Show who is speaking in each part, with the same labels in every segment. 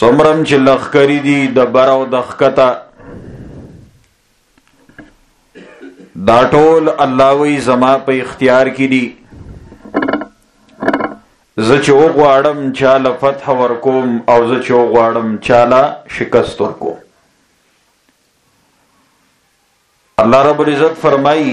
Speaker 1: سمرم چې لخکری دي د بر او د ښکته دا ټول الله وی زما په اختیار کې دي زه چې وغواړم چاله فتح ورکوم او زه چې وغواړم چاله شکست ورکوم الله رب العزت فرمایي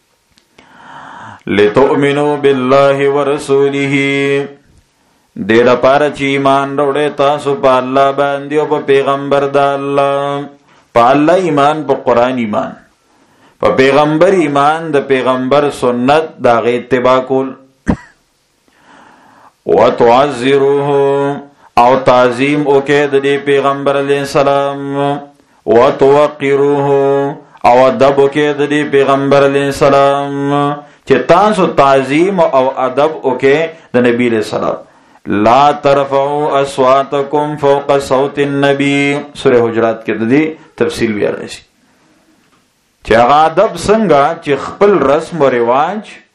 Speaker 1: لتؤمنو بالله ورسوله دې لپاره چې ایمان وروړې تاسو په الله باندې او په پیغمبر د الله په الله ایمان په قران ایمان په پیغمبر ایمان د پیغمبر سنت دا غي اتباع کول وتعذروه او تعظیم وکړي د دې پیغمبر علی السلام وتوقروه او ادب وکړي د دې پیغمبر علی السلام چې تاسو تعظیم او ادب وکړي د نبی علی السلام لا ترفعوا اصواتکم فوق صوت النبی سوره حجرات کې د دې تفصیل بیا راشي چې هغه ادب څنګه چې خپل رسم او رواج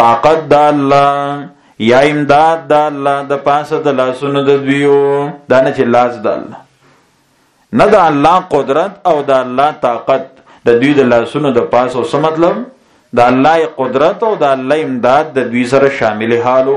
Speaker 1: طاقت د الله یا امداد د الله د پاسه د لاسونو د دویو دا نه چې لاس د الله نه د الله قدرت او د الله طاقت د دوی د لاسونو د پاسه څه مطلب د الله قدرت او د الله امداد د دوی سره شامل حالو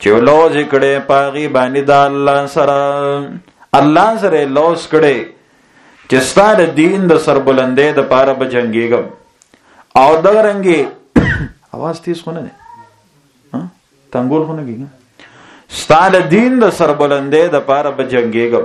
Speaker 1: چې لوز کړي پاغي باندې د الله سره الله سره لوز کړي چې ستاره دین د سربلندې د پاره به جنگيږم او دا رنګي आवाज تیز خونه نه تنګول خونه کیږي ستاره دین د سربلندې د پاره به جنگيږم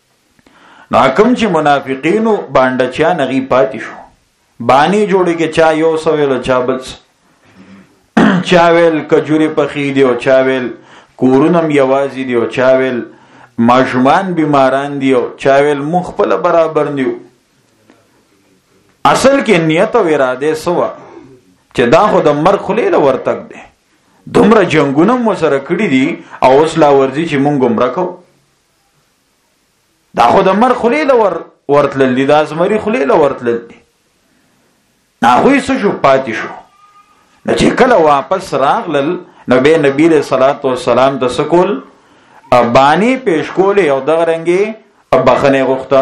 Speaker 1: نو کوم چې منافقینو باندې چا نغي پاتې شو باندې جوړې کې چا یو سویل چا بل چا ویل کجوري پخې دی او چا ویل کورونم یوازې دی او چا ویل ماشومان بیماران دی او چا ویل مخ خپل برابر نیو اصل کې نیت او اراده سوا چې دا خو د مر خلې له ورتګ دی دومره جنگونه مو سره کړی دي او اوس لا ورځي چې مونږ مرکو دا خو د مر خلی لور ورتلل دي دا زمری خلی لور ورتلل دي نا خو یې شو پاتې شو نو چې کله واپس راغلل نو به نبی له صلوات و سلام د سکول بانی پیش کولې او دغه رنګي بخنه غوښته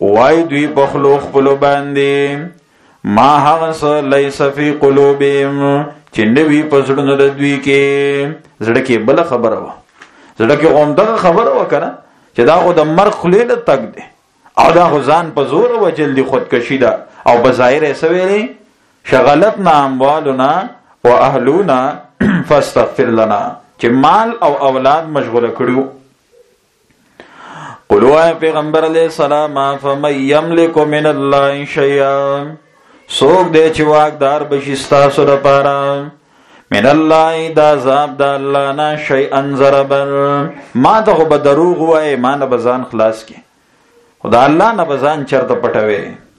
Speaker 1: وای دوی په خلو خپل باندې ما هغه څه لیس فی قلوبهم چې نوی په زړونو د دوی کې زړه کې بل خبره و زړه کې هم دغه خبره وکړه چې دا خو د مرګ خلې نه تک دی او دا خو ځان په زور وجل دی خودکشي ده او په ظاهر یې سویلې شغلتنا اموالنا واهلنا فاستغفر لنا چې مال او اولاد مشغوله کړو قل وای پیغمبر علی السلام فمن یملک من الله شیئا سوک دې چې واقدار بشي تاسو لپاره من الله دا عذاب دا الله نه شي انذر بل ما ته خو به دروغ وای ما نه بزان خلاص کی خدا الله نه بزان چرته پټوي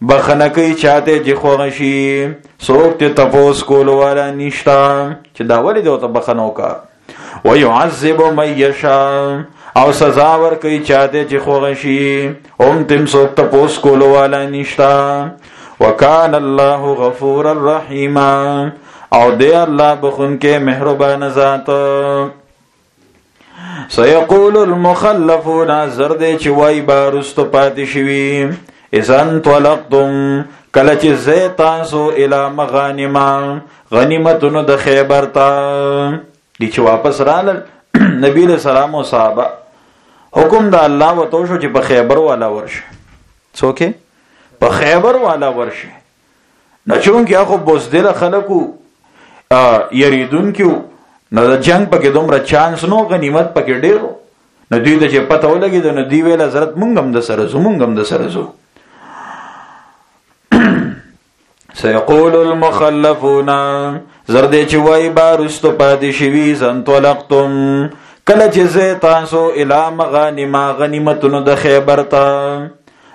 Speaker 1: بخنه کوي چاته چې خوغه شي څوک ته تپوس کول والا نشتا چې دا ولې دوته بخنه وکا ويعذب من يشاء او سزا ور کوي چاته چې خوغه شي هم تم څوک تپوس کول والا نشتا وکان الله غفور الرحیم او دی الله بخون کې مهربان ذات سيقول المخلفون زرد چې وای بارست پاتې شوی اذن طلقتم کله چې زه تاسو اله مغانم غنیمتونو د خیبر ته دي چې واپس رال نبی له سلام او صحابه حکم د الله وتو شو چې په خیبر والا ورشه څوک په خیبر والا ورشه نه چونکی هغه بوزدل خلکو یریدون کیو نو د جنگ پکې دومره چانس نو غنیمت پکې ډیرو نو دوی ته چې پته ولګي نو دی ویل حضرت مونږ هم د سره زو مونږ هم د سره زو سيقول المخلفون زردې چې وای بارستو پاتې شوی زنتلقتم کله چې زه تاسو اله مغانم غنیمتونو د خیبر ته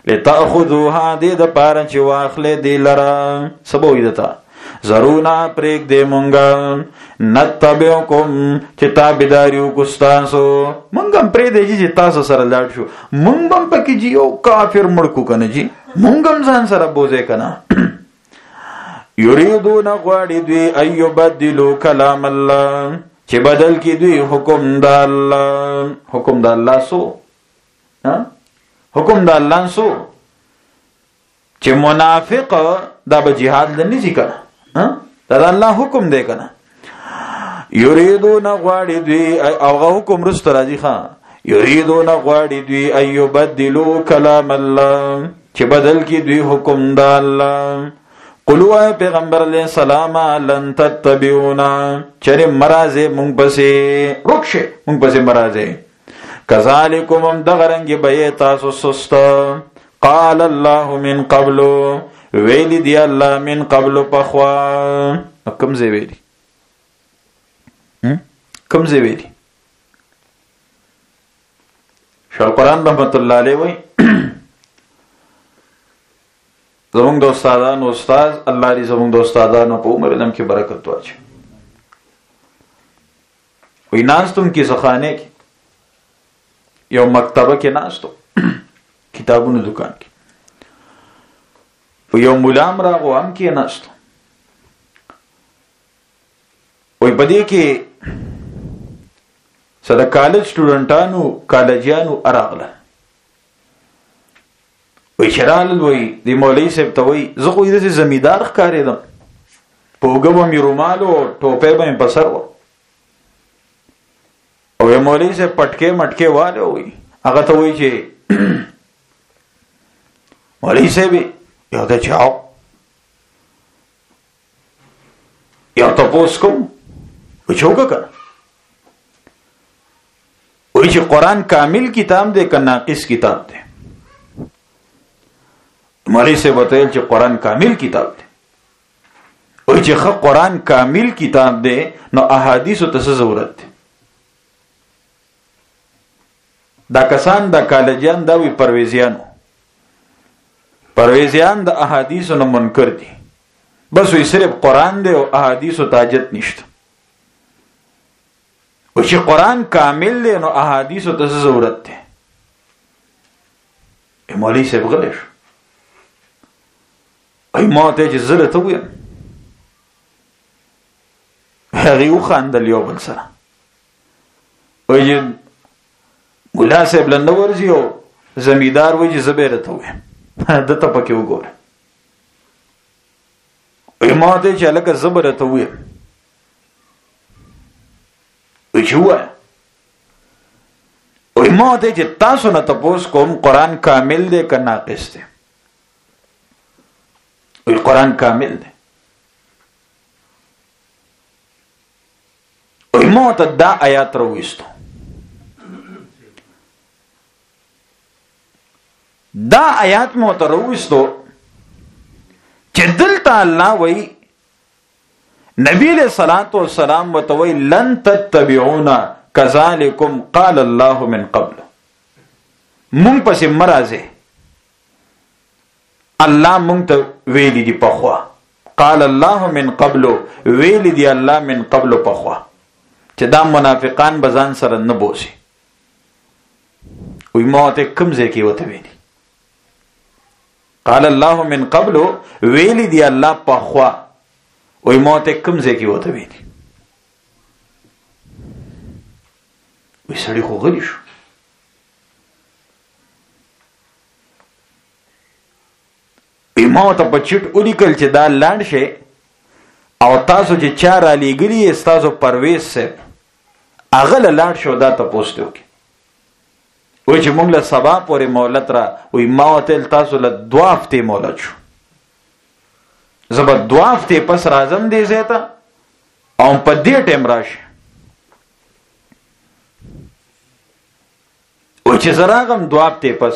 Speaker 1: لتاخذوها دې د پاره چې واخلې دې لره سبو یدتا زرونا پریک دې مونږه نتبعکم چې تابعداریو کو تاسو مونږه پرې دې چې تاسو سره لاړ شو مونږ هم پکې جی یو کافر مړ کو کنه جی مونږ هم ځان سره بوزه کنه یریدون غواړي دوی ایو بدلو کلام الله چې بدل کې دوی حکم د الله حکم د الله سو حکم د الله سو چې منافق دا به jihad لنی ذکر ها دا الله حکم دی کنه یریدون غواړي دوی او حکم رست راځي ښا یریدون غواړي دوی ایو بدلو کلام الله چې بدل کی دوی حکم د الله قلوا پیغمبر علیہ السلام لن تتبعونا چرې مرزه مونږ پسې رخصه مونږ پسې مرزه کذالکم هم دغه رنګ به تاسو سست قال الله من قبل ویل دی الله من قبل پخوا کم زی ویلی کم زی ویلی شال قرآن رحمت الله علیه وی زمونږ د استادانو استاد الله دې زمونږ د استادانو په عمر دم کې برکت واچي وی ناستم کی زخانه کی یو مکتبه کې ناستو کتابونو دکان کې په یو مولام راغو هم کې ناستو وی په دې کې سره کالج سټوډنټانو کالجیانو اراغله وی چرال وی دی مولوی صاحب ته وی زه خو دې زمیدار ښکارېدم په وګو مې رومال او ټوپه به په سر و او مولوی صاحب پټکې مټکې والو وی هغه ته وی چې مولوی صاحب یو ته چاو یو تاسو کوم و چې وکړه وای چې قران کامل کتاب دی که ناقص کتاب دی مولوی سے بتایل چې قران کامل کتاب دی او چې خ قران کامل کتاب دی نو احادیث ته څه ضرورت دی دا کسان د کالجان دا وی پرویزیانو پرویزیان د احادیثو نه منکر دي بس وی صرف قران دی او احادیث ته حاجت نشته او چې قران کامل دی نو احادیث ته ضرورت دی مولوی صاحب غلی شو ای ما ته چې زه درته ویم هغې وخندل یو بل سره وایي ملا صاحب لنده ورځي او زمیندار وایي چې زه به یې درته ویم ده ته پکې وګوره ما ته چې لکه زبر ته وې وجوه او ما ته چې تاسو نه تاسو کوم قران کامل دی که ناقص دی او قران کامل دی او ما ته دا آیات راوېستو دا آیات مو ته راوستو چې دلته الله وایي نبی له صلوات و سلام وتوي لن تتبعونا كذلكم قال الله من قبل مونږ پسې مرزه الله مونږ ته ویلي دي په خوا قال الله من قبل ویلي دي الله من قبل په خوا چې دا منافقان بزان سره نه بوسي وی ما ته کم ځای کې وته ویلي قال الله من قبل ویلی دی الله په خوا وی ما ته کم ځای کې وته ویلي وی سړی خو غلی شو ما ته په چټ ولیکل چې دا لاند شي او تاسو چې چا را لېږلي یې ستاسو پرویز صاحب هغه لاړ شو دا تپوس ته وکړي وای چې موږ له سبا پورې مهلت را وای ما وتل تاسو له دوه هفتې مهلت شو زبر دوه هفتې پس راځم دې ځای ته او په دې ټیم راشي او چې زه راغم دوه هفتې پس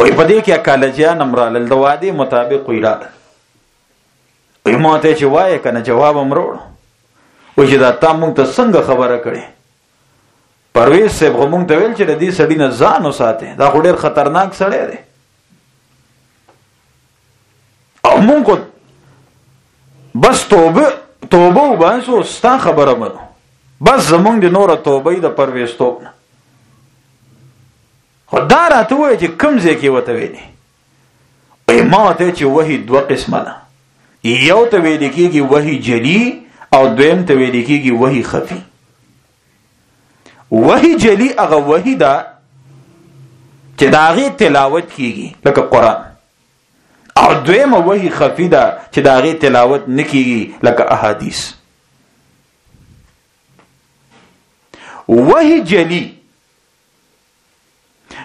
Speaker 1: وای په دې کې اکاله جان امرالل د وادي مطابق ویرا ما ته چې وایې کنه جواب امروړ و چې دا تا مونږ ته څنګه خبره کړې پرویز صاحب خو مونږ ته ویل چې د دې سړی نه ځان وساته دا خو ډېر خطرناک سړی دی او مونږ کو بس توبه توبه وباسو ستا خبره منو بس زمونږ د نوره توبه د پرویز توب نه خو دا راته وایي چې کوم ځای کې وته ویني وای ما ته چې وحي دوه قسمه ده یو ته ویل کېږي وحي جلی او دویم ته ویل کېږي وحي خفي وحي جلی هغه وحي ده چې دا غي تلاوت کیږي لکه قران او دویم وحي خفي ده چې دا غي تلاوت نکیږي لکه احادیث وحي جلی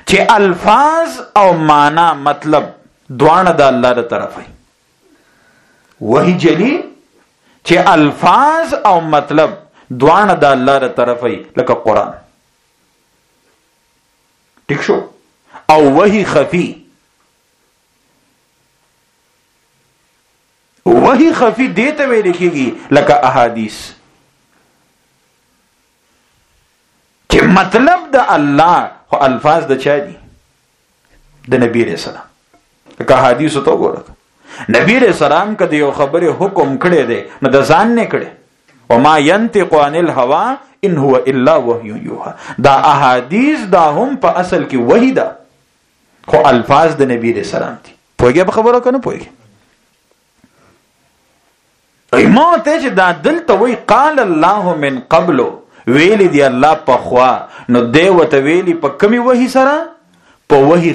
Speaker 1: چې الفاظ او معنا مطلب دواړه د الله د طرفه وحی جلی چې الفاظ او مطلب دواړه د الله د طرفه لکه قران ټیک شو او وحی خفی وحی خفی دیته ویل کیږي لکه احادیث چې مطلب د الله خو الفاظ د چا دي د نبی رسول الله که حدیث ته وګوره نبی رسول سلام کدی یو خبره حکم کړی دی نو د ځان نه کړی او ما ينطق عن الهوى ان هو الا وحي يوحى دا احادیث دا هم په اصل کې وحی ده خو الفاظ د نبی رسول سلام دي پوهیږي خبره کنه پوهیږي ما ته چې دا دلته وی قال الله من قبل ویل دی الله په خوا نو دی وته ویلی په کمی وਹੀ سره په وਹੀ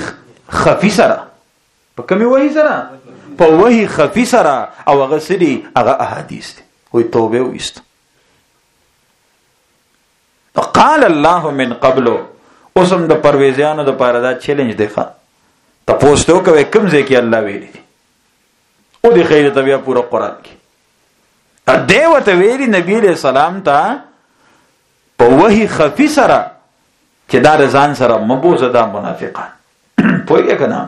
Speaker 1: خفي سره په کمی وਹੀ سره په وਹੀ خفي سره او هغه سری هغه احادیث دی وی توبه وست قال الله من قبل اوسم د پرويزيانو د پاره دا چیلنج دی ښا تاسو ته کوي کوم ځای کې الله ویلي او د خیر ته بیا پورا قران کې ا دې وته ویلي نبی له سلام ته په وਹੀ خفي سره چې دا رضان سره مبوزه دا منافقان پوهیږي کنه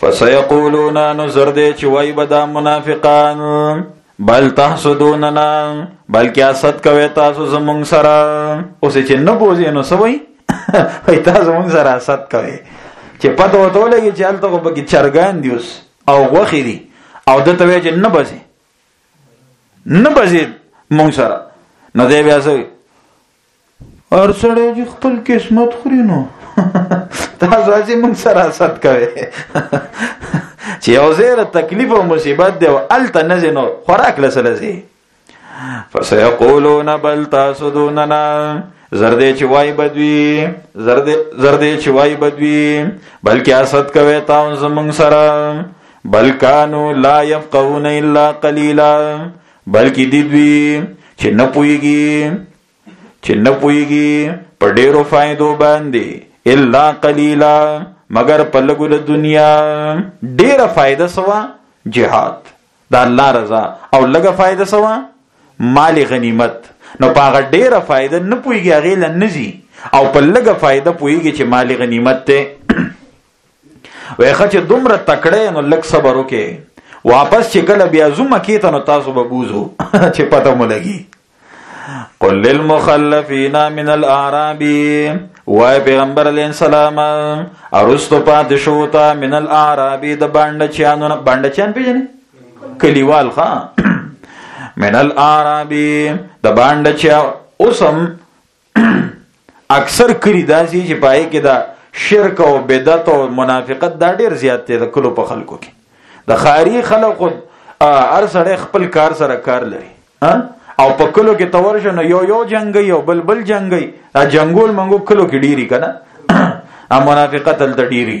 Speaker 1: فسيقولون نذر دې چې وای بدا منافقان بل تحسدوننا بلکې حسد کوي تاسو زمونږ سره اوس چې نه بوزي نو سوي وای تاسو زمونږ سره حسد کوي چې پته وته لګي چې هلته په کې چرګان دی اوس او غوخي دي او دته وای چې نه بزي نه بزي مونږ سره نو دی بیا سوي هر سړی چې خپل قسمت خوري نو تاسو هڅه موږ سره حسد کوي چې یو زیره تکلیف او مصیبت دی او الته نه زینو خوراک لسل زی فسيقولون بل تاسدوننا زردې چې وای بدوي زردې زردې چې وای بدوي بلکې حسد کوي تاسو زمونږ سره بلکانو لا يفقهون الا قليلا بلکې دی دوی چې نه پويږي چې نه پويږي په ډیرو فائدو باندې الا قليلا مگر په لګو د دنیا ډیره فائدہ سوا جهاد د الله رضا او لګه فائدہ سوا مال غنیمت نو پاغه ډیره فائدہ نه پويږي غیله نزي او په لګه فائدہ پويږي چې مال غنیمت ته وای خچ دومره تکړه نو لک صبر وکې واپس چې کله بیا زوم کې ته نو تاسو به بوزو چې پته مو لګي قل للمخلفین من الاعراب وای پیغمبر علیہ السلام ارستو پات شوتا من الاعراب د باندې چانو باندې چان پیژنې کلیوال ښا من الاعراب د باندې چا اوسم اکثر کری داسي چې پای کې دا شرک او بدعت او منافقت دا ډیر زیات دي د کلو په خلکو کې د خاري خلکو ار سره خپل کار سره کار لري او په کلو کې تور شنه یو یو جنگي او بل بل جنگي دا جنگول منګو کلو کې ډیری کنه ا منافقت تل ډیری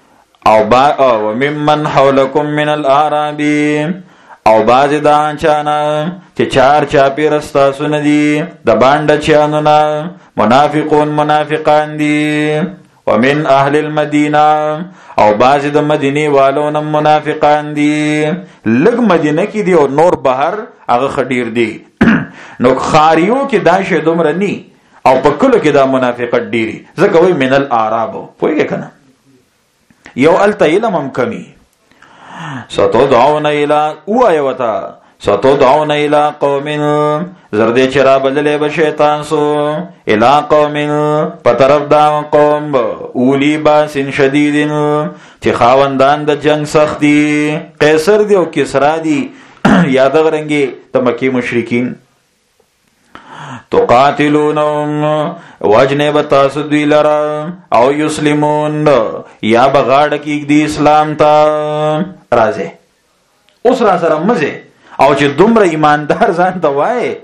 Speaker 1: او با او ممن حولکم من الارابی او باز دا چانا چې چار چا پیر استاسو ندی د باندې چانو نه منافقون منافقان دي ومن اهل المدینه او باز د مدینه والو نه منافقان دي لګ مدینه کې دي او نور بهر هغه خډیر دي نو خاریو کې دا شه دومره ني او په کلو کې دا منافقت ډيري ځکه وای من العرب پوهیږئ کنه یو الته علم هم کمی ستو دعون الى او ایوتا ستو دعون الى قوم زردی چرا بدلې به شیطان سو الى قوم په طرف دا قوم اولی باسن شدیدن چې خاوندان د جنگ سختی قیصر دی او کسرا دی یاد غرنګي د مکی مشرکین تقاتلونهم وجنه به تاسو دوی لره او یسلمون یا بغاړه کې دی اسلام ته راځي اوس را سره مزه او چې دومره ایماندار ځان ته وای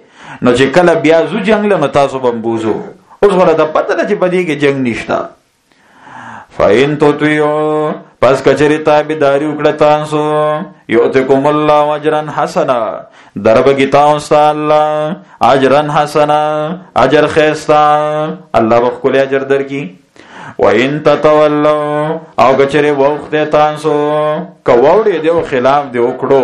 Speaker 1: نو چې کله بیا زو جنگ له تاسو بمبوزو اوس غره د پته ده چې په دې کې جنگ نشته فاین تو تیو پس کچری تابیداری وکړه تاسو یوتکم الله اجرا حسنا دربګی تاسو الله اجرا حسنا اجر خیستا الله بخول اجر درکی و ان تتولو او کچری وخت تاسو کوړی دیو خلاف دی وکړو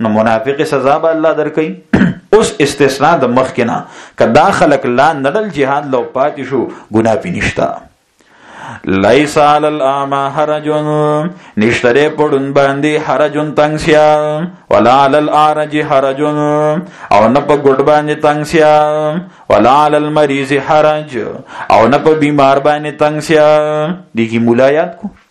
Speaker 1: نو منافق سزا به الله درکوي اوس استثناء د مخ کې نه کدا خلق لا نړل جهاد لو پاتې شو ګنا پی نشتا لیس علی الاما حرج نشتره پړون باندې حرج تنگسیا ولا علی الارج حرج او نه په ګډ باندې تنگسیا ولا علی المریض حرج او نه په بیمار باندې تنگسیا دغه مولایات کو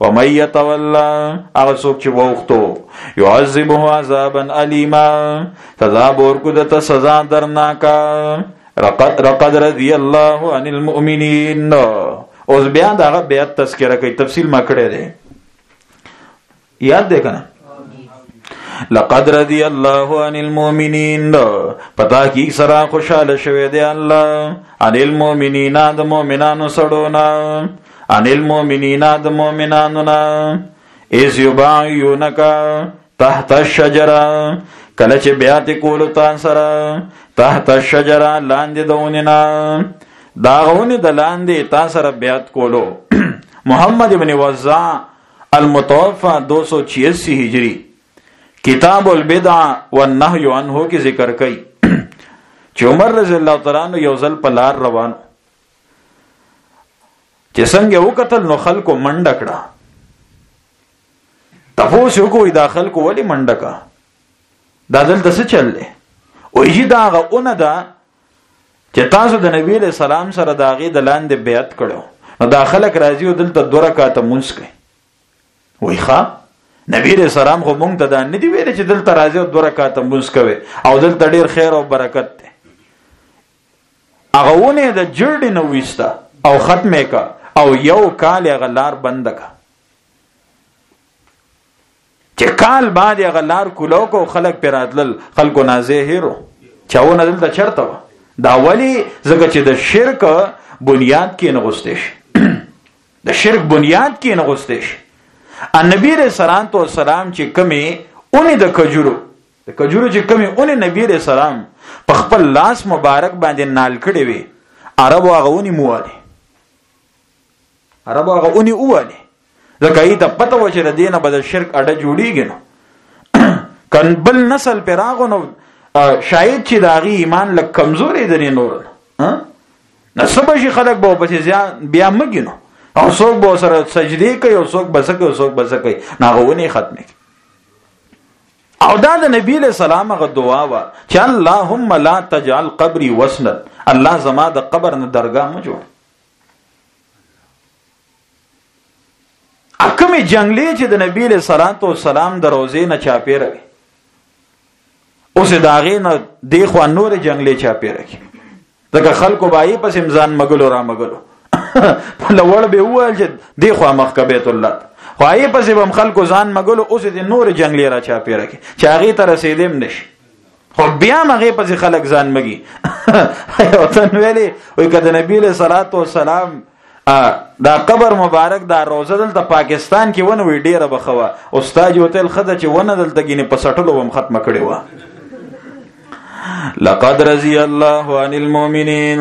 Speaker 1: و مې يتولى هغه څوک چې ووختو يعذبه عذابا الیما سزا ورکو د ته سزا درناکا رقد رضی الله عن المؤمنین اوس بیا دغه بیا تذکرہ کوي تفصیل ما کړی دی یاد دی کنه لقد رضي الله عن المؤمنين پتا کی سرا خوشاله شوه دی الله عن المؤمنین د مؤمنانو سړونه ان المؤمنین د مؤمنانو نه از یبایونک تحت الشجره کله چې بیا تی کول تان سره تحت الشجره لاندې دونه نه دا غونې د لاندې تا سره بیات کولو محمد ابن وزا المتوفا 286 هجری کتاب البدع والنهی عنه کې ذکر کړي چې عمر رضی الله تعالی عنہ یو ځل په لار روان چې څنګه وکتل نو خلکو منډه کړه تفوس یو کوی دا خلکو ولی منډه کا دا دلته څه چل دی او یی دا غونه دا چې تاسو د نبی له سلام سره دا غي د لاندې بیعت کړو نو دا خلک راځي او دلته دوه رکعاته مونږ کوي وای ښا نبی له سلام خو مونږ ته دا نه دی ویل چې دلته راځي او دوه رکعاته مونږ کوي او دلته ډیر خیر او برکت دی هغه ونه د جړډې نه وسته او ختمه کا او یو کال هغه لار بند کا چې کال بعد هغه لار کولو کو خلک پر راتلل خلکو نازه هیرو چاونه دلته چرته و دا ولی زکه چې د شرک بنیاد کې نه غوستې شي د شرک بنیاد کې نه غوستې شي النبي رسول الله سلام چې کمی اونې د کجورو د کجورو چې کمی اونې نبی عليه السلام په خپل لاس مبارک باندې نال کړي وي عربو هغه ونی مواله عربو هغه ونی اواله ځکه یې ته پته و چې د دینه به د شرک اډه جوړیږي نو کن بل نسل پر هغه نو شاید چې داغي ایمان لک کمزورې درې نور نه سبا شي خلک به پسې ځان بیا مګینو او څوک به سره سجدي کوي او څوک بسکه او څوک بسکه ناغونی ختمه او دا د نبی له سلام غ دعا وا چې اللهم لا تجعل قبري وسنا الله زما د قبر نه درگاه مو جوړ اکمه جنگلی چې د نبی له صلوات و سلام د روزې نه چاپیره اوس داغې نه دی خو نور جنگلی چاپیره کی ځکه خلکو بای پس امزان مګلو را مګلو په لوړ به وایل چې دی خو مخ کا بیت الله خو ای پس به خلکو ځان مګلو اوس دې نور جنگلی را چا پیره کې چې هغه تر رسیدم نشي خو بیا مغه پس خلک ځان مګي او تن ویلي وي کده نبی له صلوات و سلام دا قبر مبارک دا روزه دلته پاکستان کې ونه وی ډیره بخوا استاد یو تل خزه چې ونه دلته کې نه پسټلو هم ختم کړي و لقد رضي الله عن المؤمنين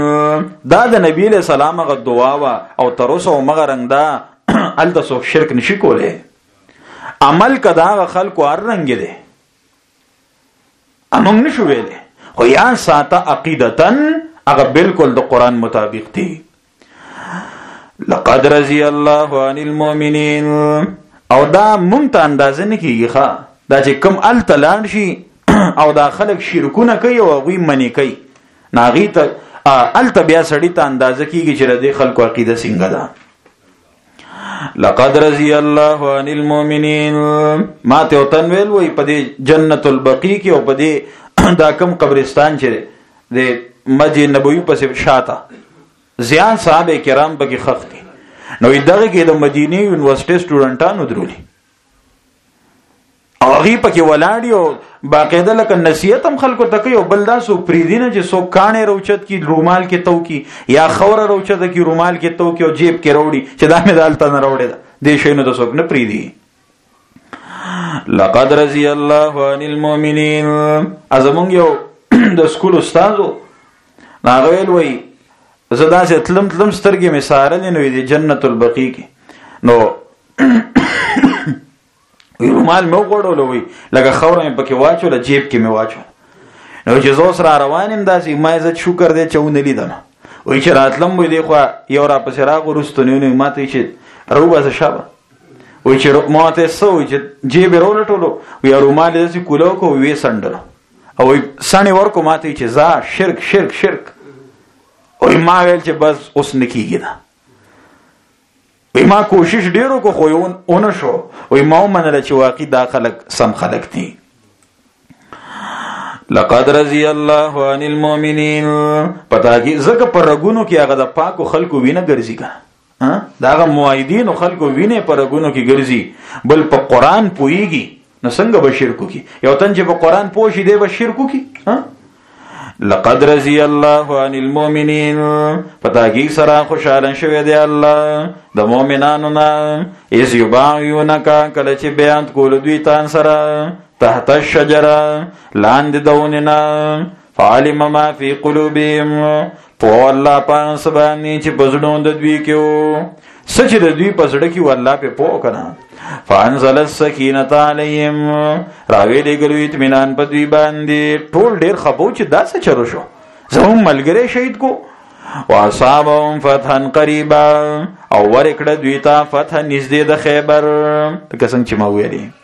Speaker 1: دا د نبی له سلام غ دعا وا او تر اوسه مغه رنگ دا ال د شرک نشي کوله عمل کدا خلکو ار رنگ دي امم نشو ویلې خو یا ساته عقیدتن هغه بالکل د قران مطابق دی لقد رضي الله عن المؤمنين او دا مونږ ته اندازه نه کیږي ښا دا چې کم ال تلان شي او دا خلک شرکونه کوي او غوي منی کوي ناغي ته ال ته بیا سړی ته اندازه کیږي چې د خلکو عقیده څنګه ده لقد رضي الله عن المؤمنين ما ته تنویل وای په دې جنت البقیع کې او په دې دا کم قبرستان چې د مسجد نبوي په شاته زیان صاحب کرام بګي خخ دي نو دغه کې د مدینه یونیورسيټي سټوډنټانو درولي او هغه پکې ولاړی او باقاعده لکه نصیحت هم خلکو ته کوي او بل دا سو پریدینه چې سو کانه روچت کی رومال کې تو کی یا خوره روچت کی رومال کې تو کی او جیب کې روړي چې دا مې دالته نه روړي دا دې شینو د سوک نه پریدي لقد رضی الله عن المؤمنین ازمون یو د سکول استادو ناغویل وای زدا چې تلم تلم سترګې مې سارلې نو دې جنت البقیع کې نو وی رومال مې وغوړولو وی لکه خوره مې پکې واچو له جیب کې مې واچو نو چې زه سره روانم داسې ما عزت شکر دې چونه لیدم وی چې راتلم وی دی خو یو را پسې راغ ورستونی نو ماته چې روبه زه شابه وی چې ماته سو چې جیب رولټولو وی رومال دې کولو کو وی سندل او سانی ورکو ماته چې زا شرک شرک شرک او ما ویل چې بس اوس نکیږي دا وی ما کوشش ډیرو کو خو یون اون شو وی ما منل چې واقعي دا خلک سم خلک دي لقد رضي الله عن المؤمنين پتا کی زکه پر رګونو کې هغه د پاکو خلکو وینه ګرځي کا داغه موحدین خلکو وینه پر رګونو کې ګرځي بل په قران پويږي نو څنګه به شرک کی یو تن چې په قران پوه شي دی به شرک کی ها لقد رضي الله عن المؤمنين پتاګي سره خوشاله شوی دی الله د مؤمنانو نه ایز یبایونک کله چې بیان کول دوی تان سره تحت الشجره لاندې دوننا عالم ما فی قلوبهم په الله پان سبانی چې پزړو د دوی کې وو سچ د دوی پزړه کې والله په پو کنه فانزل السکینه علیهم راوی لګلو اطمینان په دوی باندې ټول ډیر خبو چې دا څه چرو شو زموږ ملګری شهید کو واصابهم فتحا قریبا او ورکړه دوی ته فتح نږدې د خیبر څنګه چې ما ویلي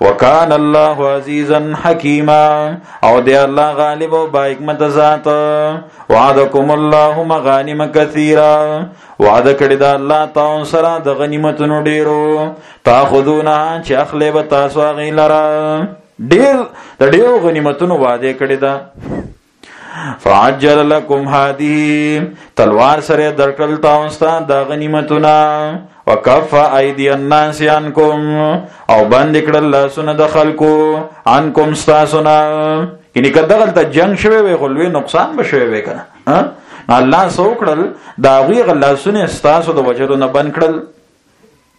Speaker 1: وکان الله عزیزا حکیما او دی الله غالب او با حکمت ذات وعدکم الله مغانم کثیرا وعده کړی دا الله تاسو سره د غنیمتونو ډیرو تاخذونه چې اخلي به تاسو غیلره ډیر د ډیرو غنیمتونو وعده کړی دا فعجل لكم هذه تلوار سره درکل تاسو ته د غنیمتونه وکف ايدي الناس عنكم او بند کړل لاسونه د خلکو عنكم تاسو نه یعنی کداغل ته جنگ شوی وي غلوي نقصان به شوی وي کنه الله سو کړل دا غي غلاسونه تاسو د وجدو نه بند کړل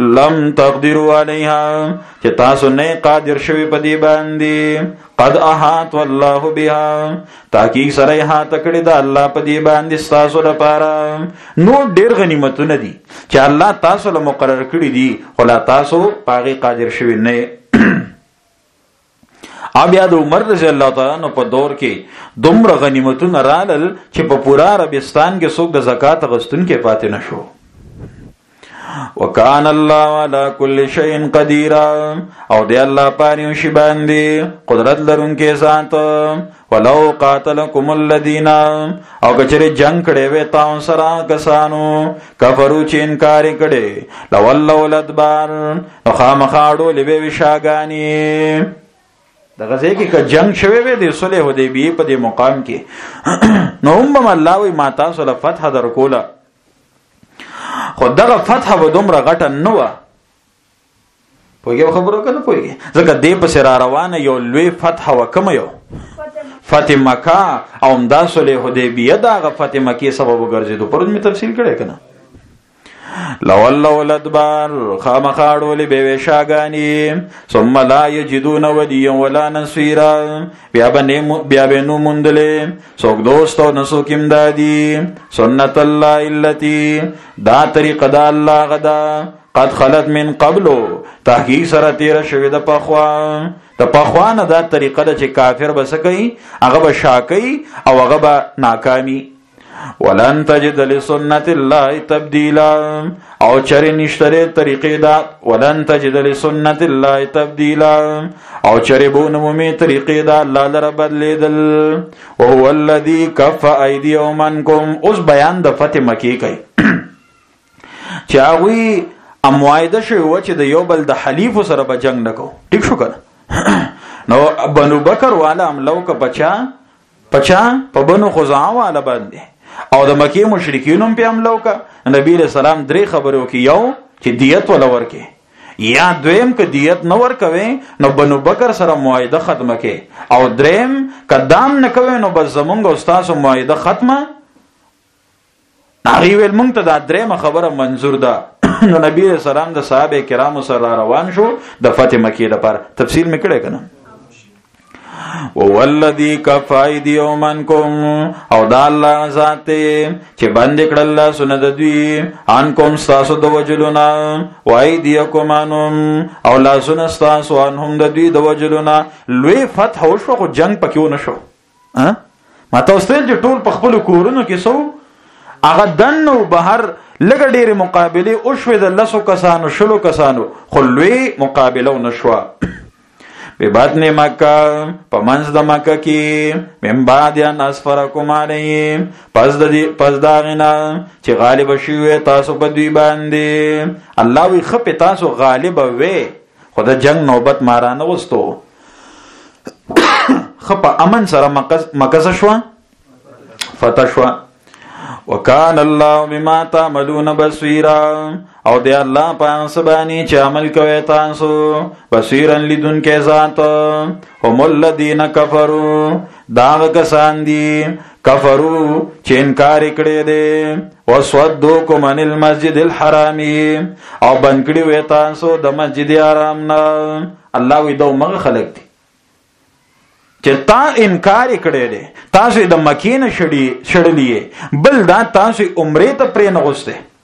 Speaker 1: لم تقدروا عليها چې تاسو نه قادر شوي په دې باندې قد احاط والله بها تحقیق سره ها تکړه دا الله په دې باندې تاسو لپاره نو ډېر غنیمتونه دي چې الله تاسو له مقرر کړی دي خلا تاسو پاغي قادر شوي نه او بیا د عمر رضی الله تعالی نو په دور کې دومره غنیمتونه رالل چې په پورا عربستان کې څوک د زکات غستون کې پاتې نشو وکان الله علی کل شیء قدیر او دی الله پاره شی باندې قدرت لرونکي ذات ولو قاتلکم الذین او کچری جنگ کړي وې تاسو سره کسانو کفرو چې انکار کړي لولو الادبار نو خامخاړو لوي وشاګانی د غزې کې که جنگ شوه وې د صلح حدیبیه په دې مقام کې نو هم الله وی ما تاسو له فتح درکوله خو دغه فتح و دومره غټه نه و پوهیږي خبره کنه پوهیږي ځکه دې په سر روانه یو لوی فتح وکم یو فتح مکه او دا صلح حدیبیه دا غ فتح مکه سبب ګرځیدو پرون می تفصیل کړی کنه لولا ولدبار خامخاړول به وشاګانی ثم لا یجدون ولیا ولا نصيرا بیا بنه بیا بنو مندلې څوک دوست او نسو کیم دادی سنت الله التی دا طریقه دا الله غدا قد خلت من قبل تحقیق سره تیر شوی د پخوا د پخوا نه دا طریقه ده چې کافر بس کوي هغه به شاکي او هغه به ناکامي ولن تجد لسنت الله تبديلا او چر نشتره طریقې دا ولن تجد لسنت الله تبديلا او چر بو نمومي طریقې دا الله لره بدلیدل او هو الذي كف ايديهم عنكم اوس بیان د فتح مکی کوي چې هغه اموایده شوی و چې د یو بل د حلیف سره به جنگ نکو ټیک شو کنه نو بنو بکر والا عملو کا بچا بچا په بنو خزاع والا باندې او د مکی مشرکین هم په عملو کا نبی رسول سلام درې خبرو کې یو چې دیت ولا ورکه یا دویم که دیت نه ورکوي نو بنو بکر سره معاهده ختمه کې او دریم که دام نه کوي نو بس زمونږ استاد معاهده ختمه هغه ویل مونږ ته دا درېمه خبره منظور ده نو نبی رسول سلام د صحابه کرامو سره روان شو د فتح مکی لپاره تفصیل میکړه کنه والذي کفای دی یومنکم او دا الله ذات چې باندې کړل الله سن د دوی ان کوم تاسو د وجلونا وای دی کومانم او لا سن تاسو ان هم د دوی د وجلونا لوی فتح او شو جنگ پکې و نشو ها ما تاسو ته چې ټول په خپل کورونو کې سو هغه دنه او بهر لګ ډېر مقابله او شوې د لسو کسانو شلو کسانو خلوي مقابله او نشوا به بطن مکه په منځ د مکه کې من بعد ان اسفرکم علیهم پس د دې پس دا غنا چې غالب شوی تاسو په دوی باندې الله وی خپ تاسو غالب وې خو د جنگ نوبت مارانه وستو خپ امن سره مکز شو فتح شو وکان الله بما تعملون بصیرا او دی الله په سبانی چې عمل کوي تاسو بصیرا لدن کې ذات هم الذین کفروا دا کسان دي کفرو چې انکار کړي دي وسودوکم عن المسجد الحرام او بنکړي وې تاسو د مسجد حرام نه الله وی دو مغه خلق دي چې تا انکار کړي دي تاسو د مکې نه شړي شړلې بل دا تاسو عمره ته پرې نه غوسته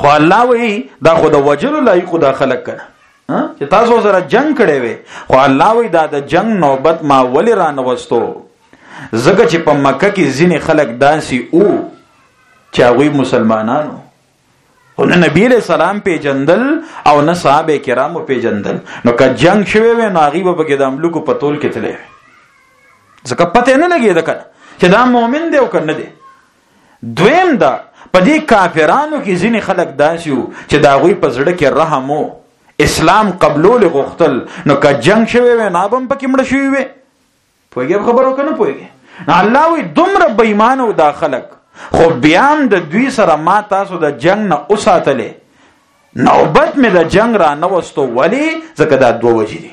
Speaker 1: خو الله وی دا خو د وجلو لایق دا خلق کنه چې تاسو سره جنگ کړي وي خو الله وی دا د جنگ نوبت ما ولې را نوستو زګه چې په مکه کې ځینې خلک داسي او چې هغه مسلمانانو او نه نبی له سلام په جندل او نه صحابه کرامو په جندل نو که جنگ شوه و نه غیب په کې د عملو کو پتول کې تلې ځکه پته نه لګي دا کړه چې دا مؤمن دی او کنه دی دویم دا په دې کافرانو کې ځینې خلک داسې وو چې دا غوي په زړه کې رحم وو اسلام قبلول غوښتل نو که جنگ شوی وي نه بم پکې مړ شوی وي پوهیږي خبرو کنه پوهیږي الله وي دومره بېمان او دا خلک خو بیا هم د دوی سره ما تاسو د جنگ نه اوساتلې نوبت مې د جنگ را نه وستو ولی ځکه دا دوه وجې دي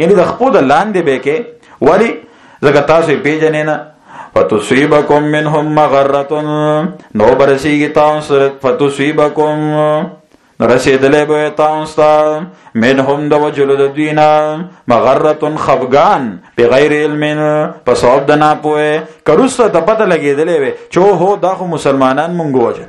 Speaker 1: یعنی د خپل لاندې به کې ولی زګه تاسو پیژنې نه فتصيبكم منهم مغرة نو برسیږي تاسو فتصيبكم نو رسیدلې به تاسو ته منهم د وجل د دینا مغرة خفغان بغیر علم په صواب د نه پوهه کروسته د پته لګیدلې وي چې هو دا خو مسلمانان مونږ وجه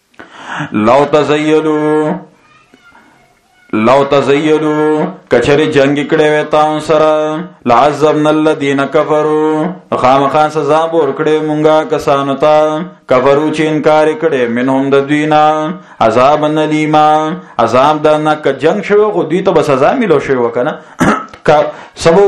Speaker 1: لو تزیلو لو تزیلو کچری جنگ کړي وې تاسو سره لعذبنا الذين كفروا خامخا سزا بور کړي مونږه کسانو ته کفرو چې انکار کړي منهم د دوینا عذاب نلیما عذاب د نک جنگ شوی خو دوی ته به سزا ملو شوی وکنه سبو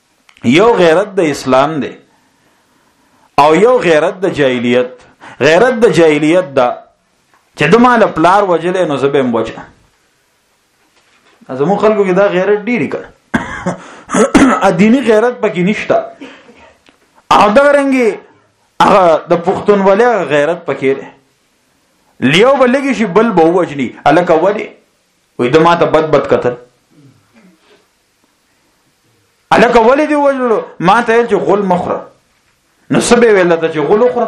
Speaker 1: یو غیرت د اسلام دی او یو غیرت د جاهلیت غیرت د جاهلیت دا چې د مال پلار وجلې نو زبم وجه زمو خلکو کې دا غیرت ډیری کړ ادینی غیرت پکې نشته او دا رنګي هغه د پښتونولۍ غیرت پکې دی لیو بلګي شي بل به وجني الکه ودی وې د ماته بد بد قتل الکه ولې دی وجلو ما ته چې غول مخره نو سبه ویل ته چې غول اخره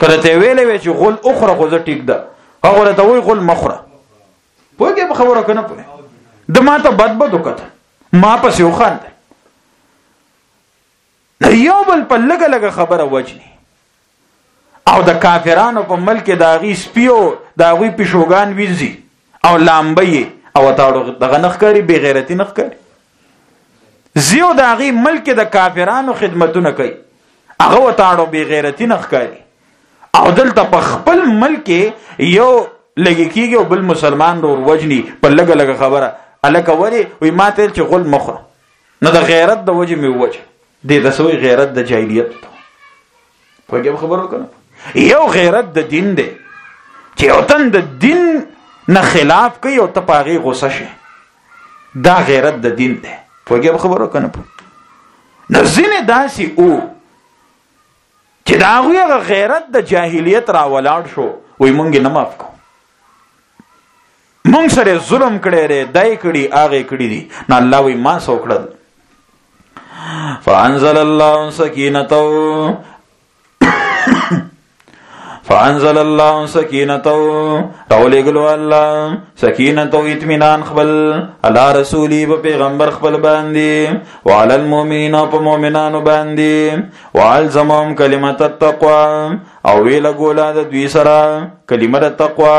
Speaker 1: کله ته ویلې وی چې غول اخره خو زه ټیک ده هغه ته وی غول مخره پوهه په خبره کنه پوهه د ما ته بد بد وکړه ما پسې وخاند د یو بل په لګه لګه خبره وجني او د کافرانو په ملک داغي سپیو داغي پښوګان ویزي او لامبي او تاړو دغه نخکاری بی غیرتی نخکاری زیو داغي ملک د کافرانو خدمتونه کوي هغه تاړو بی غیرتی نخکاری او دلته په خپل ملک یو لګی کیږي او بل مسلمان ور وجني په لګه لګه خبره الکه وری وي ماته چې غل مخه نه د غیرت د وجه مې وجه دې د سوې غیرت د جاهلیت په دې خبرو کړه یو غیرت د دین دی چې یو تن د دین نه خلاف کوي او ته پاغي غوسه شي دا غیرت د دین دی پوهیږي خبرو کنه په نو ځینې داسې او چې دا هغه غیرت د جاهلیت را ولاړ شو وای مونږ نه معاف کو مونږ سره ظلم کړی دی دای کړي هغه کړي دي نه الله وی ما سو کړل فانزل الله سکینته فانزل الله سکینته راولېګلو الله سکینته اطمینان خپل علی رسولی په پیغمبر خپل باندې وعلى المؤمنین او په مؤمنانو باندې والزمهم کلمت التقوا او ویل ګولا د دوی سره کلمه التقوا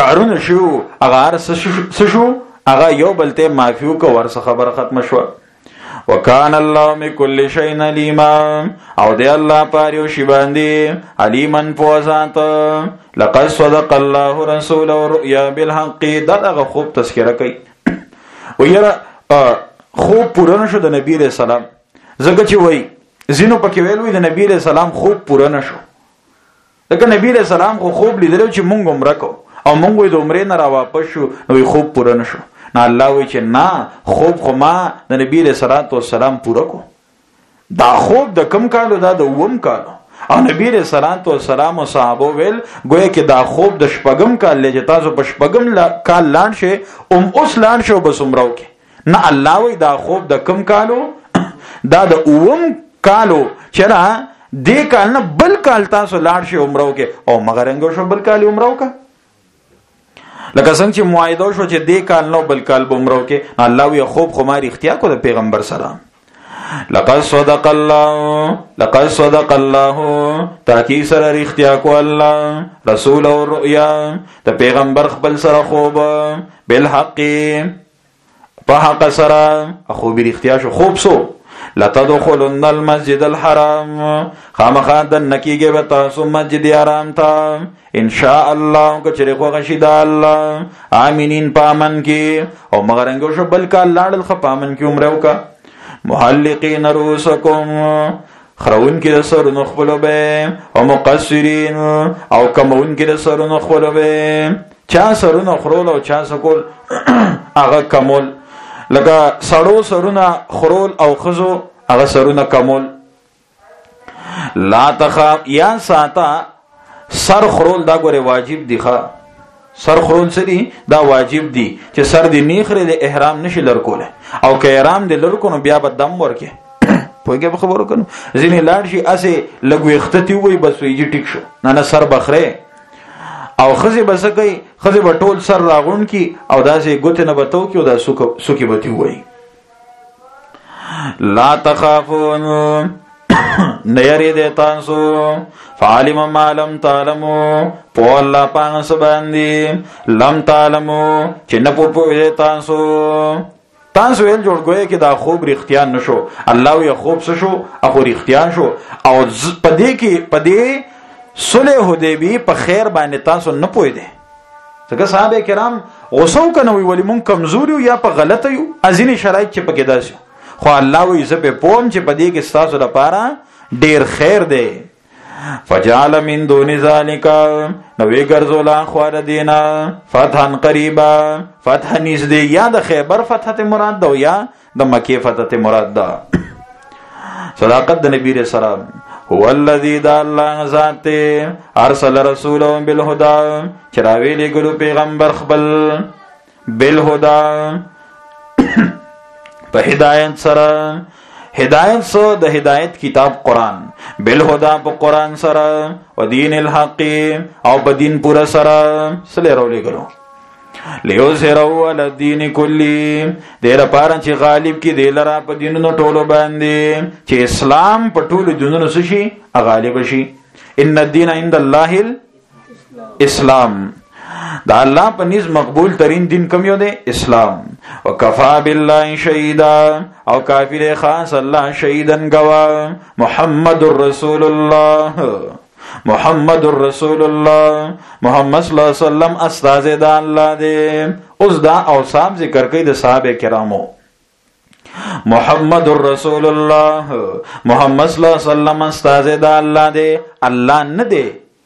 Speaker 1: کارونه شو هغه هر څه شو هغه یو بل ته معافي وکړه ورسه خبره ختمه شوه وکان الله می کل شی علیما او دی الله پاریو شی باندې علیمن فوزات لقد صدق الله رسول الرؤيا بالحق دا دغه خوب تذکرہ کوي و یرا خوب پوره نشو د نبی رسول سلام زګه چې وای زینو پکې ویل وی د نبی رسول سلام خوب پوره نشو دغه نبی له سلام خو خوب لیدل چې مونږ عمره کو او مونږ د عمرې نه را واپس شو نو خوب پوره نشو نه الله وی چې نه خوب خو ما د نبی له صلوات و سلام پوره کو دا خوب د کم کالو دا د ووم کالو او نبی له صلوات و سلام او صحابه ویل ګویا کې دا خوب د شپږم کال لږه تاسو په شپږم کال لاند شي ام اوس لاند شو بس عمره کې نه الله وی دا خوب د کم کالو دا د اوم کالو چرا دې کال نه بل کال تاسو لاړ شي عمره وکي او مگر انګو شو بل کال عمره وکا لکه څنګه چې معاهده شو چې دې کال نو بل کال به عمره وکي الله وی خوب خمار اختیار کو د پیغمبر سره لقد صدق الله لقد صدق الله تحقیق سره رښتیا کو الله رسول او رؤیا ته پیغمبر خپل سره خوب بالحق په حق سره خو به رښتیا شو خوب سو لتدخلن المسجد الحرام خامخا د نکیږي به تاسو مسجد حرام ته ان شاء الله کچره خو غشي د الله امينين پامن کې او مغرنګو شو بل کا لاړل خ پامن کې عمره وکا محلقين رؤسكم خرون کې د سرونو خپل به او مقصرين او کمون کې د سرونو خپل به چا سرونو خرول او چا سکول هغه کمول لکه سړو سرونه خرول او خزو هغه سرونه کمول لا تخاف یا ساتا سر خرول دا ګوره واجب دی ښا سر خرول سری دا واجب دی چې سر دی نیخره د احرام نشي لرکول او که احرام دی لرکونه بیا به دم ورکه پوهیږي به خبرو کنو ځینې لاړ شي اسې لګوي ختتی وي بس ویږي ټیک شو نه نه سر بخره او خزه بس کوي خزه به ټول سر راغون کی او داسې ګوت نه بتاو کی او دا سوک سوکی بتی وي لا تخافون نیری دی تاسو فعلم ما لم تعلمو په الله پانس باندې لم تعلمو چې نه په پوهه تاسو تاسو ویل جوړ ګویا کې دا خوب رښتیا نشو الله یې خوب څه شو اخو رښتیا شو او پدې کې پدې صلح حدیبی په خیر باندې تاسو نه پوي دي ځکه صحابه کرام غوسه کنه وی ولی مونږ کمزوري یا په غلطه یو ازینی شرایط چې پکې داسي خو الله وی زه په پوم چې پدې کې تاسو لپاره ډیر خیر دی فجعل من دون ذالک نو وی ګرځولا خوار دینا فتحن قریبا فتح نږدې یا د خیبر فتح ته مراد دی یا د مکه فتح ته مراد ده صداقت د نبی رسول الله هو الذی دا الله ذات ته ارسل رسوله بالهدى چراوی لګلو پیغمبر خپل بالهدى په هدایت سره هدایت سو د هدایت کتاب قران بل هدا په قران سره او دین الحق او په دین پورا سره سره رولې ګلو لیوزرو علی الدین کلی دیر پارن چې غالب کې دی لرا په دینونو ټولو باندې چې اسلام په ټولو دینونو شي غالب شي ان الدین عند الله الاسلام دا الله په نس مقبول ترین دین کوم یو دی اسلام وکفا بالله شهیدا او کافر خاص الله شهیدن گوا محمد رسول الله محمد رسول الله محمد صلی الله علیه وسلم استاد د الله دی اوس دا اوصاف ذکر کوي د صحابه کرامو محمد رسول الله محمد صلی الله علیه وسلم استاد د الله دی الله نه دی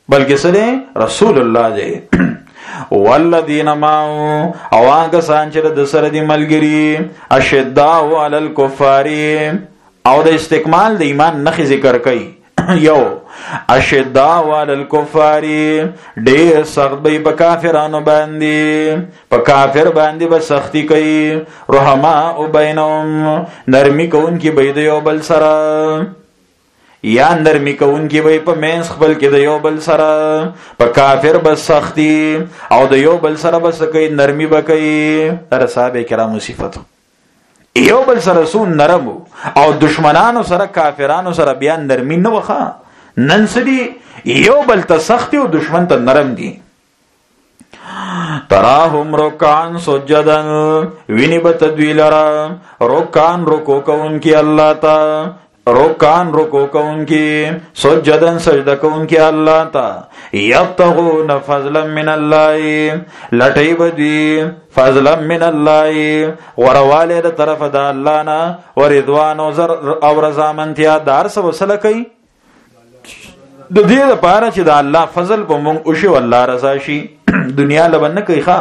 Speaker 1: بلکې سره رسول الله دی والذین ما او هغه سان چې د سره دی ملګری اشداء علی الکفار او د استکمال د ایمان نخ ذکر کوي یو اشدا وال الکفار ډیر سخت به په کافرانو باندې په کافر باندې به سختی کوي رحما او بینهم نرمی کون کی به یو بل سره یا نرمی کون کی به په مینس خپل کې د یو بل سره په کافر به سختی او د یو بل سره به سکی نرمی به کوي تر صاحب کرامو صفاتو یو بل سره سو نرم او دشمنانو سره کافرانو سره بیا نرمی نه وخه نن سدي یو بل ته سخت او دشمن ته نرم دي تراهم رکان سجدن ویني بتدوی لرا رکان رکو کون کی الله تا رکان رکو کونکي سجدن سجده کونکي الله تا یبتغون فضلا من الله لټي بدی فضلا من الله ورواله د طرف د الله نه ورضوان او زر او رضا منتیا دار سو وسله کوي د دې لپاره چې د الله فضل په مونږ او شی الله رضا شي دنیا لبنه کوي ښا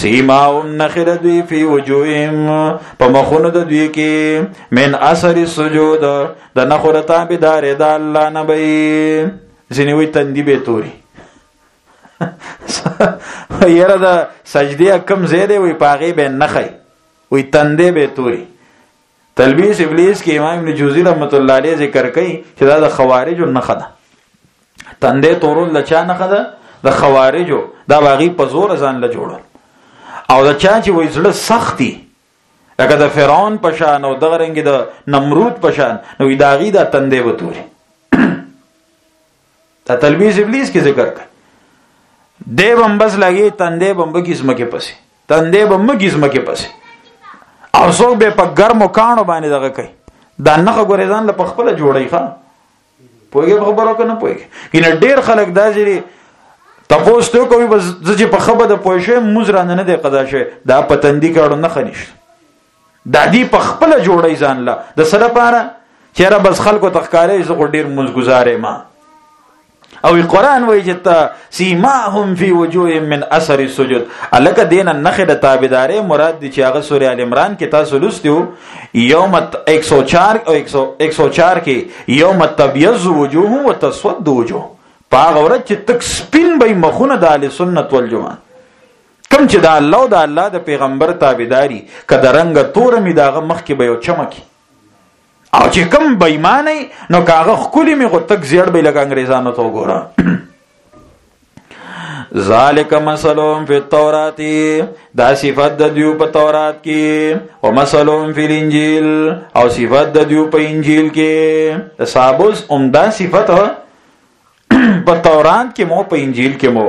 Speaker 1: سیما النخر دوی فی وجوهم په مخونو د دوی کې من اثر السجود د نخر تابعدار د الله نه بی ځنی وی تندی به توري یره دا سجدی کم زیاده وی پاغي به نخی وی تندې به توري تلبیس ابلیس کې امام ابن جوزی رحمت الله علیه ذکر کوي چې دا د خوارجو نه خده تندې تورول لچا نه خده د خوارجو دا باغی په زور ځان له جوړ او دا چا چې وې زړه سختي لکه د فرعون په شان او دغه رنګ د نمرود په شان نو داغي دا تندې وتوري دا تلبیس ابلیس کې ذکر کړ دی بمبس لګي تندې بمب کې زمکه پسې تندې بمب کې زمکه پسې او څوک به په ګرمو کانو باندې دغه کوي دا نه غوړې ځان له خپل جوړي ښا پوهیږي په خبرو کنه پوهیږي کینه ډیر خلک دا جری تاسو ته کوي بس چې په خبره د پوښې مزرانه نه دی قضا شي دا پتندي کارو نه خنيش دا دی په خپل جوړی ځان لا د سره پاره چیرې بس خلکو تخکارې زه غو ډیر منځ گزارې ما او قرآن وایي چې تا سیماهم فی وجوه من اثر السجود الک دین نخې د تابعدارې مراد دي چې هغه سورې ال عمران کې تاسو لوستیو یوم 104 او 104 کې یوم تبیض وجوه و تسود وجوه پاغه ورځ چې تک سپین به مخونه د اهل سنت والجماعت کم چې د الله او د الله د پیغمبر تابعداري که د رنګ تور می داغه مخ کې به یو چمکی او چې کم بېمانه نو کاغه خکلی می غو تک زیړ به لګ انګریزانو ته وګوره ذالک مثلهم فی التورات دا صفات د دیو په تورات کې او مثلهم فی الانجیل او صفات د دیو په انجیل کې د صابوس عمدہ صفات په تورات کې مو په انجیل کې مو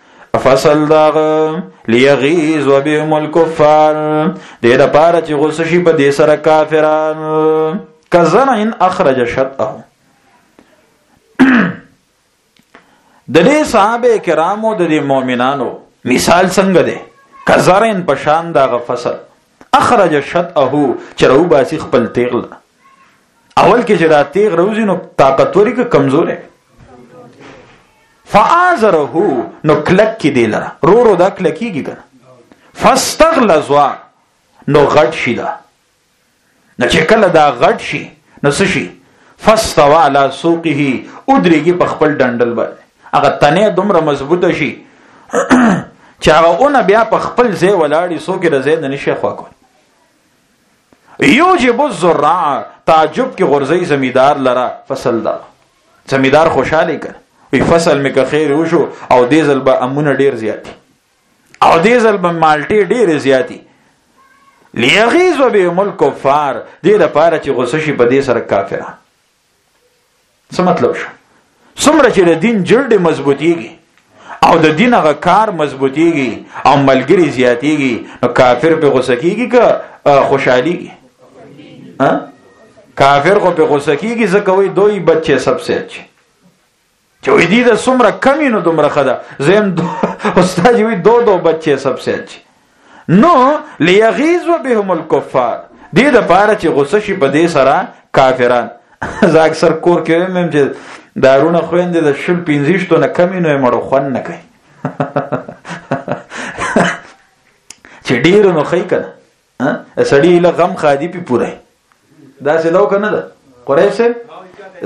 Speaker 1: فصل داغ لیغیز و بهم الكفار دې د پاره چې غوسه شي په دې سره کافران کزن ان اخرج شطه د دې صحابه کرامو د دې مؤمنانو مثال څنګه دی کزر ان پشان داغ فصل اخرج شطه چې رو باسی خپل تیغله اول کې چې دا تیغ روزي نو طاقتوري که کمزورې فآزره نو کلک کې دی لره رو رو دا کلکیږي کنه فاستغلظوا نو غټ شي دا نو چې کله دا غټ شي نو څه شي فاستوا على سوقه ادريږي په خپل ډندل باندې هغه تنه دومره مضبوطه شي چې هغه اون بیا په خپل ځای ولاړی سو کې رزه نه نشي خوا کوي یوجب الزراع تعجب کې غرزي زمیدار لرا فصل دا زمیدار خوشاله کړ وی فصل مې که خیر وشو او دې ځل به امونه ډیر زیاتی او دې ځل به مالټي ډیر زیاتی لیغیظ به ملک کفار دې لپاره چې غوسه شي په دې سره کافرانو څه مطلب شو څومره چې د دین جړډې مضبوطیږي او د دین هغه کار مضبوطیږي او ملګری زیاتیږي نو کافر په غوسه کیږي که خوشحالي ها کافر خو په غوسه کیږي ځکه وایي دوی بچي سب سے اچھے چې وې دي د سمره کمی نو دومره خدا زم استاد وی دو دو بچي سب سے اچي نو ليغيظ بهم الكفار دې د پاره چې غوسه شي په دې سره کافران زه اکثر کور کې مم چې دارونه خويندې د شل پنځشتو نه کمی نه مړو خون نه کوي چې ډیر نو خی کنه سړی له غم خادي په پوره دا څه داو کنه ده قریب سه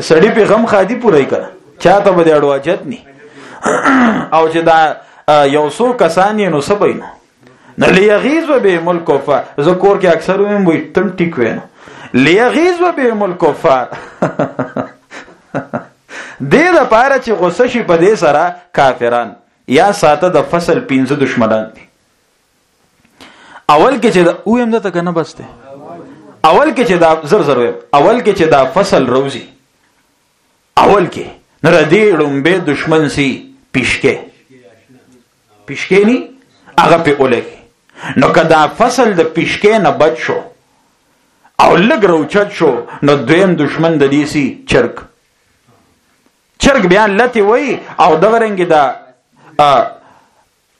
Speaker 1: سړی په غم خادي پوره کنه چاته به اړو اجت ني او چې دا یو څو کسان یې نو سبې نو نه لیغیز و به ملک کفار زکور کې اکثر ویم وي تم ټیک وین لیغیز و به ملک کفار دې د پاره چې غوسه شي په دې سره کافران یا ساته د فصل 15 دشمنان دي اول کې چې دا اویم ده ته کنه بس ته اول کې چې دا زر زر ویم اول کې چې دا فصل روزي اول کې نو را دې لومبه دشمن سي پیشکه پیشکه ني هغه په اوله نو کدا فصل د پیشکه نه بچ شو او لګ روچت شو نو دویم دشمن د دې سي چرګ چرګ بیا لته وای او دغه رنګ دا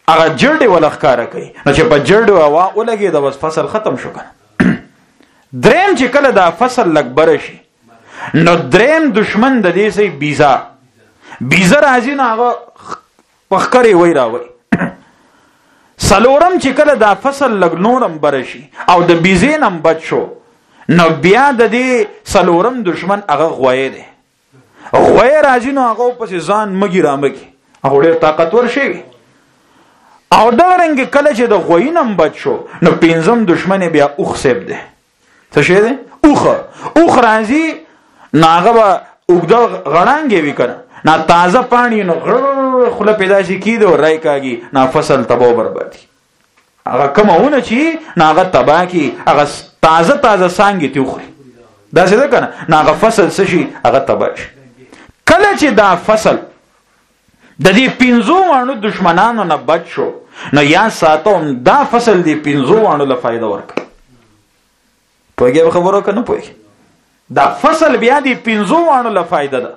Speaker 1: هغه جړډې ولا ښکارا کوي نو چې په جړډو هوا ولګي د وس فصل ختم شو کنه دریم چې کله دا فصل لګبر شي نو دریم دشمن د دې سي بیزا بیزا راځي نه هغه پخکري وای راوي سلورم چې کله دا فصل لګ نورم بر شي او د بیزینم بچو نو بیا د دې سلورم دشمن هغه غوي دی غوې راځي نو هغه پسې ځان مګي رامګي هغه ډېر طاقتور شي او دا رنګ کله چې د غوې نم بچ شو نو پینځم دشمن بیا اوخ سیب دی څه شي دی اوخ اوخ راځي ناغه به وګدا غړانګي وکړه نا تازه پانی نو غړ خله پیدا شي کیدو رای کاږي نا فصل تبو بربادي هغه کومه ونه چې نه هغه تبا کی هغه تازه تازه سانګې ته وخوري دا څه ده کنه نه هغه فصل څه شي هغه تبا شي کله چې دا فصل د دې پنځو وانو دشمنانو نه بچ شو نو یا ساتو دا فصل دې پنځو وانو له فائدہ ورکړي پوهیږي په خبرو کنه پوهیږي دا فصل بیا دی پنځو وانو له فائدہ ده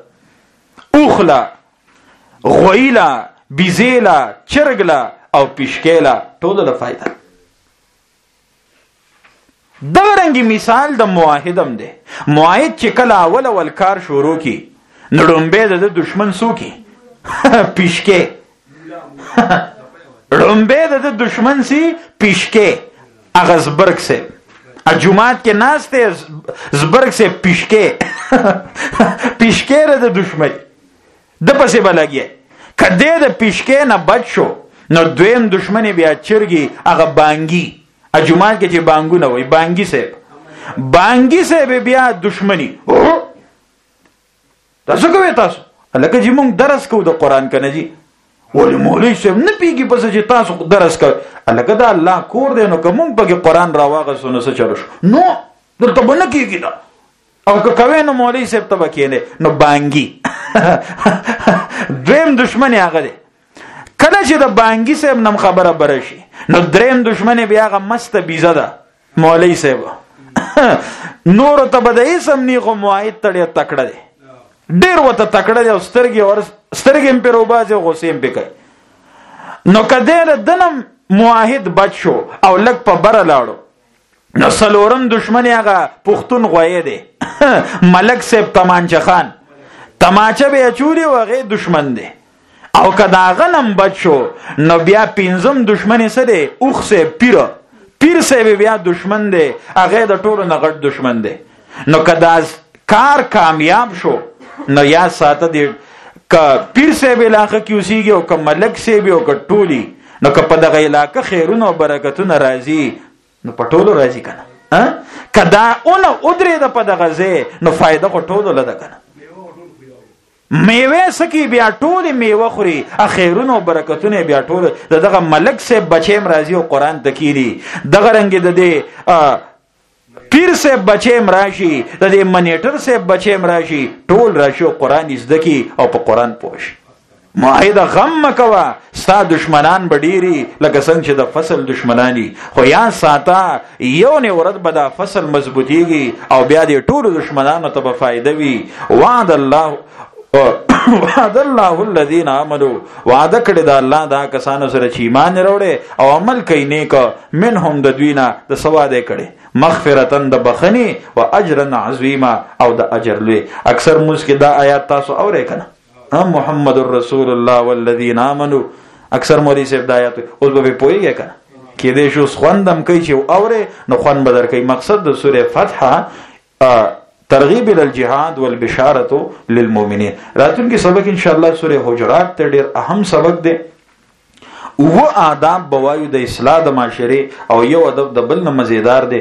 Speaker 1: اوخلا غویلا بیزیلا چرګلا او پیشکیلا ټول له فائدہ دا رنګي مثال د موحدم دی موحد چې کله اول اول کار شروع کی نړمبه د دشمن سو کی پیشکه لومبه د دشمن سي پیشکه اغه زبرګ سي اجماعت کې ناس ته زبرګ سي پیشکه پیشکه د دشمن د پسې بلګي کده د پیشکه نه بچ شو نو دویم دشمن بیا چرګي هغه بانګي اجمال کې چې بانګونه وای بانګي صاحب بانګي صاحب بیا دشمنی دا څه کوي تاسو لکه چې موږ درس کوو د قران کنه جی ولې مولوی صاحب نه پیږي پس چې تاسو درس کوي لکه دا الله کور دی نو کوم په قران راواغه سونه څه چل شو نو دلته باندې کیږي دا او که کوي نو مولوی صاحب ته بکینه نو بانګي دریم دشمن هغه دی کله چې د بانګي صاحب نم خبره برشي نو دریم دشمن بیا هغه مست بیزه ده مولوی صاحب نور ته به د اسم نی خو موحد تړي تکړه دي ډیر وته تکړه دي او سترګي اور سترګي هم پر وباسي غوسه هم پکې نو کده دنم موحد بچو او لګ په بر لاړو نو سلورم دشمن هغه پښتون غوي دي ملک صاحب تمانچه خان تماچه به چوری وغه دشمن دي او که دا غنم بچ شو نو بیا پنځم دشمن څه دی اوخ سه پیر پیر سه بیا دشمن دی هغه د ټولو نه غټ دشمن دی نو که دا کار کامیاب شو نو یا ساته دی که پیر سه به لاخه کیوسیږي او که ملک سه به او که ټولی نو که په دغه علاقه خیرونه او برکتونه راځي نو په ټولو راځي کنه کدا اون او درې د په دغه ځای نو فائدہ خو ټولو لده کنه میوه سکی بیا ټول میوه خوري اخیرونو برکتونه بیا ټول دغه ملک سے بچیم راضی او قران تکیری دغه رنگ د دې پیر سے بچیم راشي د دې منیټر سے بچیم راشي ټول راشي او قران زده کی او په قران پوش معاهده غم مکوا ستا دشمنان به ډیری لکه څنګه چې د فصل دشمنانی خو یا ساته یو نه ورځ به دا فصل مضبوطیږي او بیا دې ټول دشمنانو ته به فائدہ وي وعد الله وعد الله الذين امنوا وعد کړه دا الله دا کسانو سره چې ایمان وروړي او عمل کوي نیک منهم د دوینا د سواد کړي مغفرتن د بخنی او اجرا عظیما او د اجر لوی اکثر موږ کې دا آیات تاسو اورې کنه هم محمد رسول الله والذین آمنو اکثر مولوی صاحب دایات اوس به پوهیږي کنه کې دې شو خوندم کوي چې اوره نو خوان بدر کوي مقصد د سوره فتح ترغیب ال الجهاد والبشاره للمؤمنین راتلونکي سبق ان شاء الله سوره حجرات ته ډیر اهم سبق دی او آداب بوایو د اصلاح د معاشره او یو ادب د بل نه مزیدار دی